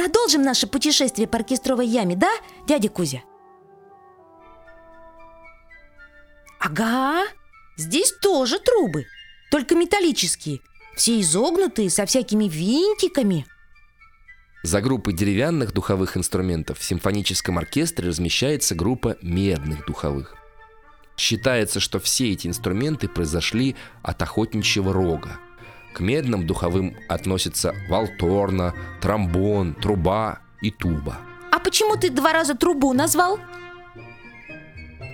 продолжим наше путешествие по оркестровой яме, да, дядя Кузя? Ага, здесь тоже трубы, только металлические, все изогнутые, со всякими винтиками. За группой деревянных духовых инструментов в симфоническом оркестре размещается группа медных духовых. Считается, что все эти инструменты произошли от охотничьего рога. К медным духовым относятся валторна, тромбон, труба и туба. А почему ты два раза трубу назвал?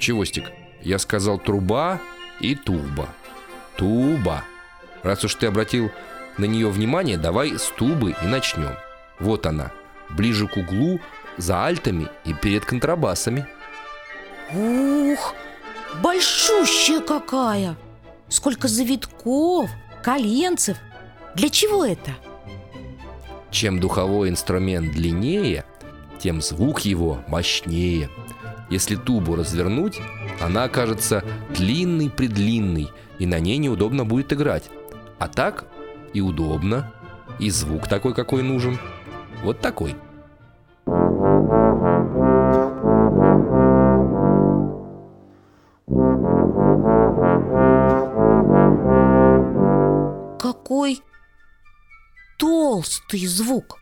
Чего, Стик? Я сказал труба и туба. Туба. Раз уж ты обратил на нее внимание, давай с тубы и начнем. Вот она, ближе к углу, за альтами и перед контрабасами. Ух, большущая какая! Сколько завитков, коленцев. Для чего это? Чем духовой инструмент длиннее, тем звук его мощнее. Если тубу развернуть, она окажется длинной-предлинной, и на ней неудобно будет играть. А так и удобно, и звук такой, какой нужен. Вот такой. Какой толстый звук.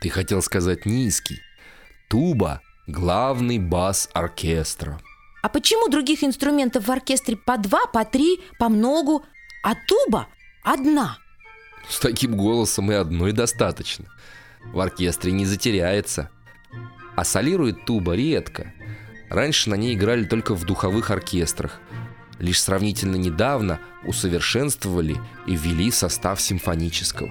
Ты хотел сказать низкий. Туба – главный бас оркестра. А почему других инструментов в оркестре по два, по три, по многу, а туба одна? С таким голосом и одной достаточно. В оркестре не затеряется. А солирует туба редко. Раньше на ней играли только в духовых оркестрах. Лишь сравнительно недавно усовершенствовали и ввели в состав симфонического.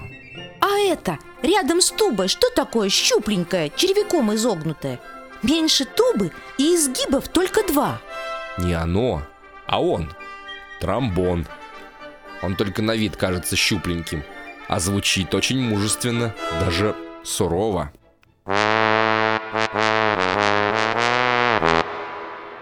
А это рядом с тубой что такое щупленькое, червяком изогнутое? Меньше тубы и изгибов только два. Не оно, а он. Тромбон. Он только на вид кажется щупленьким, а звучит очень мужественно, даже сурово.